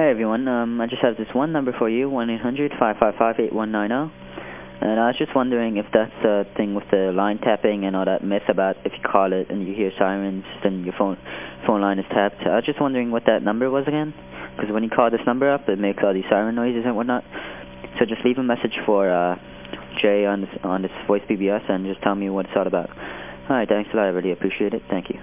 Hey everyone,、um, I just have this one number for you, 1-800-555-8190. And I was just wondering if that's the thing with the line tapping and all that myth about if you call it and you hear sirens, then your phone, phone line is tapped. I was just wondering what that number was again, because when you call this number up, it makes all these siren noises and whatnot. So just leave a message for、uh, Jay on this, on this voice BBS and just tell me what it's all about. All right, thanks a lot. I really appreciate it. Thank you.